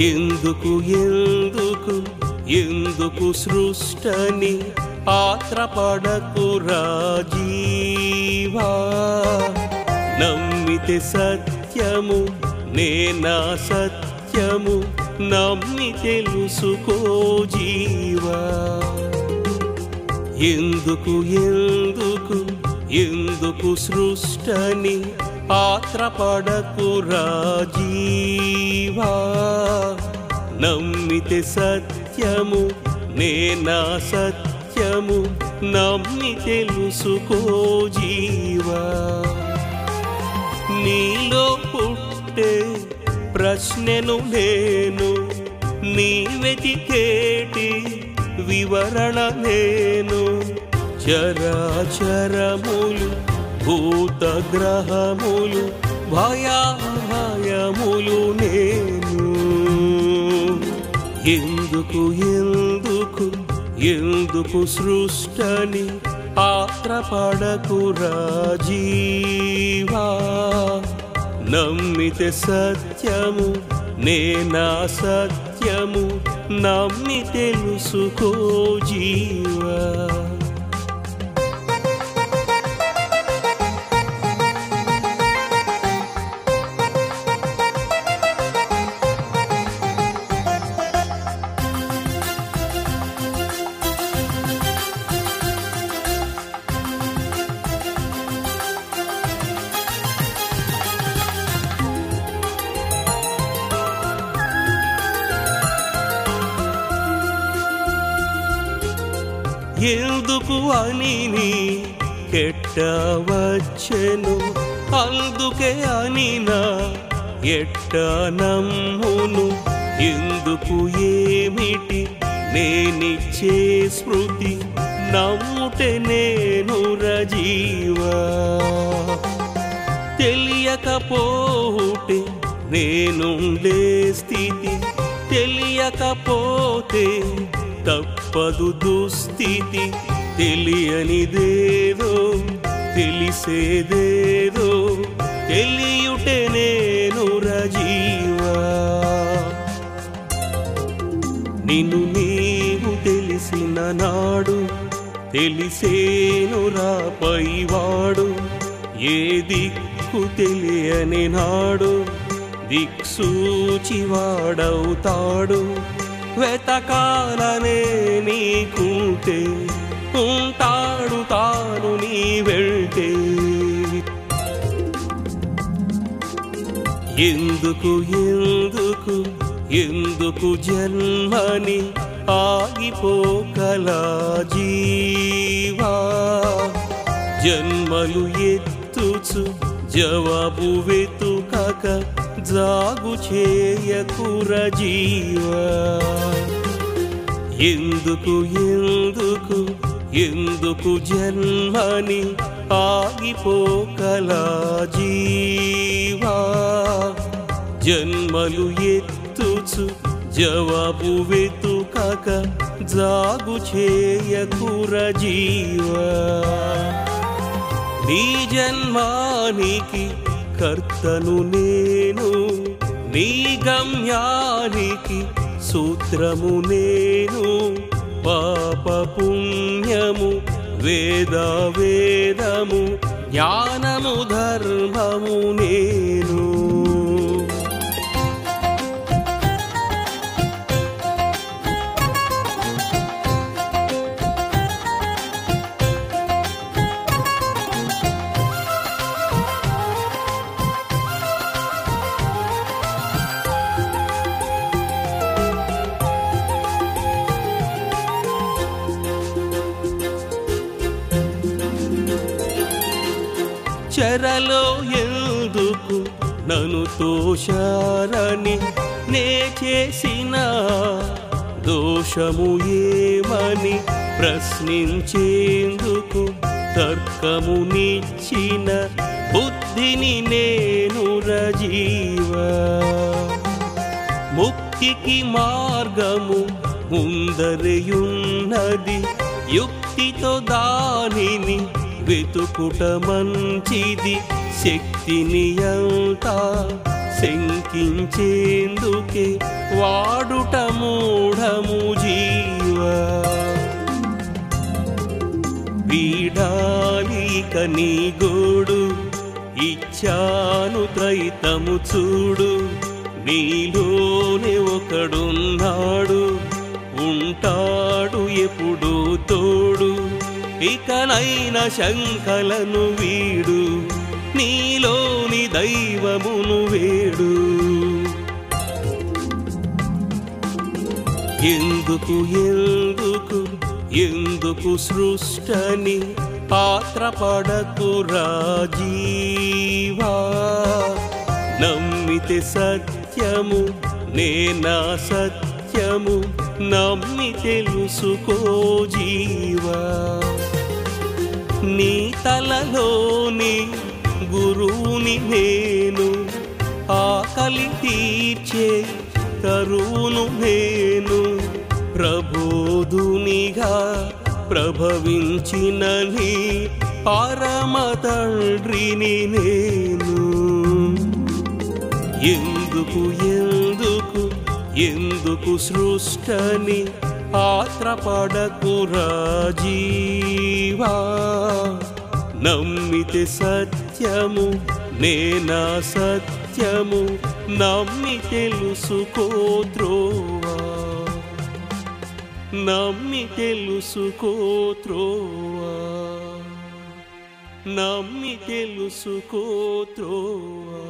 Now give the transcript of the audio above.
ఎందుకు ఎందుకు ఎందుకు సృష్టని ఆత్రపడకురా రాజీవా? నమ్మితే సత్యము నేనా సత్యము నమ్మి తెలుసుకో జీవా? ఎందుకు ఎందుకు ఎందుకు సృష్టని ఆత్రపడకురా జీవా నమ్మితే సత్యము నేనా సత్యము నమ్మి తెలుసుకో జీవా నీలో పుట్టే ప్రశ్నను నేను నీ వెతికేటి వివరణ నేను. చరాచరములు భూత గ్రహములు భయాభయములు నేను. ఎందుకు ఎందుకు ఎందుకు సృష్టని ఆత్రపడకురా జీవా నమ్మితే సత్యము నేనా సత్యము నమ్మి తెలుసుకో జీవా. ఎందుకు అని నీ కెట్టవచ్చెను అందుకే అని నా ఎట్ట నమ్మును? ఎందుకు ఏమిటి నేనిచ్చే స్మృతి నమ్ముటే నేను రజీవా? తెలియకపోతే నేనుండే స్థితి తెలియకపోతే తప్పదు దుస్థితి తెలియనిదేదో తెలిసేదేదో తెలియుటే నేను రజీవా. నిన్ను నీవు తెలిసిన నాడు తెలిసేను రాపైవాడు ఏ దిక్కు తెలియని నాడు దిక్సూచి వాడవుతాడు వెతకాలనే నీకుంటే ఉంటాడు తాను నీ వెళ్తే. ఎందుకు ఎందుకు ఎందుకు జన్మని ఆగిపోకలా జీవా? జన్మలు ఎత్తుచు జవాబు వెతుకక జాగు చేయకుర జీవా ఎందుకు ఎందుకు ఎందుకు జన్మని ఆగిపోకలా జీవా. జన్మలు ఎత్తుచు జవాబు వెతుకక జాగు చేయకుర జీవా నీ జన్మానికి కర్తను నేను నీ గమ్యానికి సూత్రము నేను పాప పుణ్యము వేద వేదము జ్ఞానము ధర్మము నేను. చెరలో ఎందుకు నన్ను తోషారని నే చేసిన దోషము ఏమని ప్రశ్నించేందుకు తర్కమునిచ్చిన బుద్ధిని నేను రజీవా. ముక్తికి మార్గము ముందరయున్నది యుక్తితో దానిని వెతుకుట మంచిది శక్తిని అంతా శంకించేందుకే వాడుట మూఢము జీవా. వీడాలిక నీ గోడు ఇచ్చాను త్రైతము చూడు నీలోనే ఒకడున్నాడు ఉంటాడు ఎప్పుడు ఇకనైన శంకలను వీడు నీలోని దైవమును వేడు. ఎందుకు ఎందుకు ఎందుకు సృష్టని పాత్రపడకు రాజీవా? నమ్మితే సత్యము నేనా సత్యము నమ్మి తెలుసుకో జీవా. నీ తలలోని గురువుని నేను ఆకలి తీర్చే కరువును నేను ప్రబోధునిగా ప్రభవించిన నీ పరమ తండ్రిని నేను. ఎందుకు ఎందుకు ఎందుకు సృష్టని పాత్రపడకు రాజీవా నమ్మితే సత్యము నేనా సత్యము నమ్మి తెలుసుకో త్రోవా నమ్మి తెలుసుకో త్రోవా నమ్మి తెలుసుకో త్రోవా